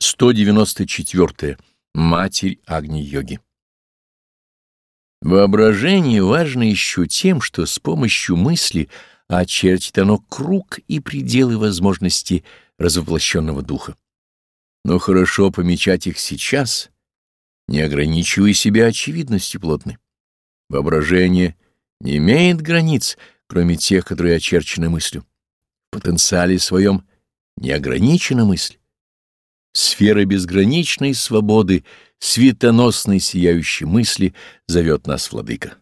194. Матерь Агни-йоги. Воображение важно еще тем, что с помощью мысли очертит оно круг и пределы возможностей развоплощенного духа. Но хорошо помечать их сейчас, не ограничивая себя очевидностью плотной. Воображение не имеет границ, кроме тех, которые очерчены мыслью. В потенциале своем не ограничена мысль. Сфера безграничной свободы, светоносной сияющей мысли зовет нас Владыка.